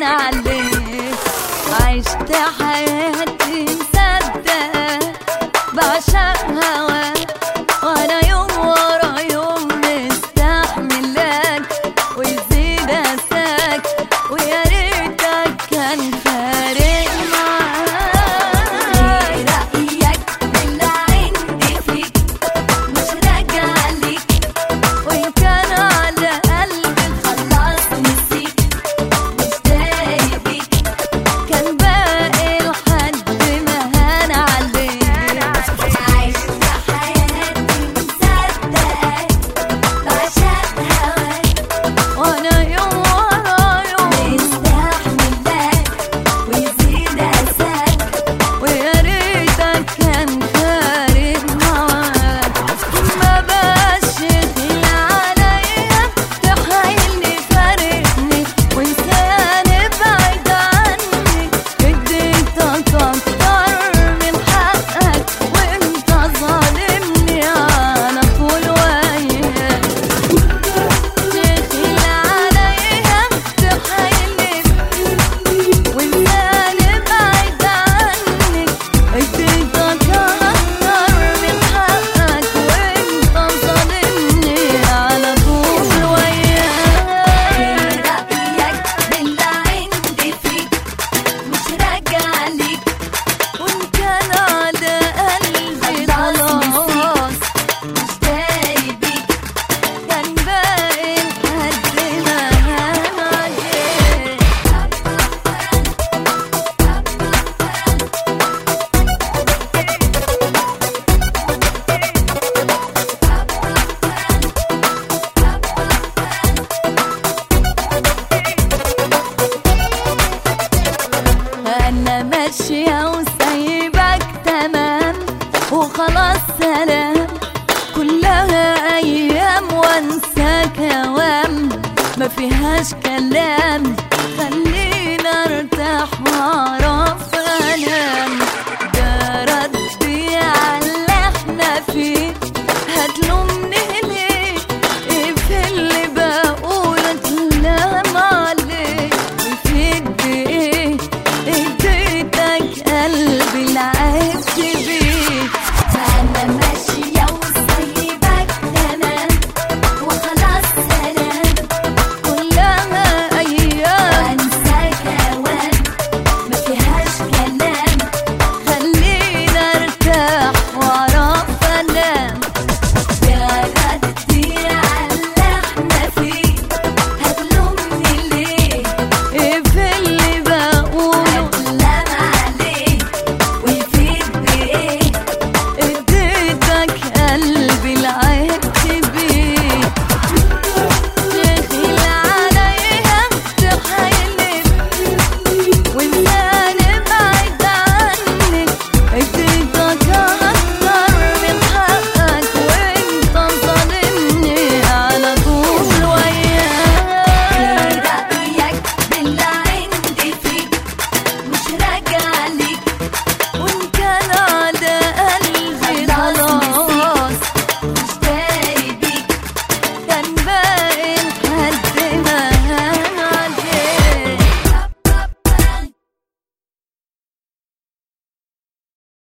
أنا عليك عشت حياتي مصدقة بعشقها وأنا يوم ورا يوم مستحملك ويزيد أساك ويا ريتك كان فارق معاك. إيه رأيك باللي عندي إيه فيك؟ مش راجع ليك وإن كان بلاش كلام. خلينا ارتاح واعرف انام ده ربي على اللي إحنا فيه. هتلومني ليه إيه في اللي بقول اتلام عليه وفيك إيه اديتك قلبي العيب كبير